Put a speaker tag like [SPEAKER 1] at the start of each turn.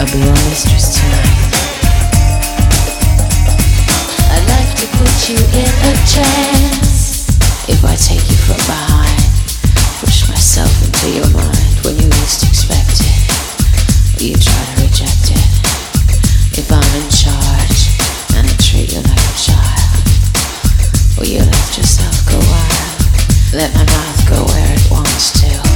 [SPEAKER 1] I'll be your mistress tonight. I like to put you in a trance if I take you from behind, push myself into your mind when you least expect it. You try to reject it. If I'm in charge and I treat you like a child, will you let yourself go wild? Let my mouth go where it wants to.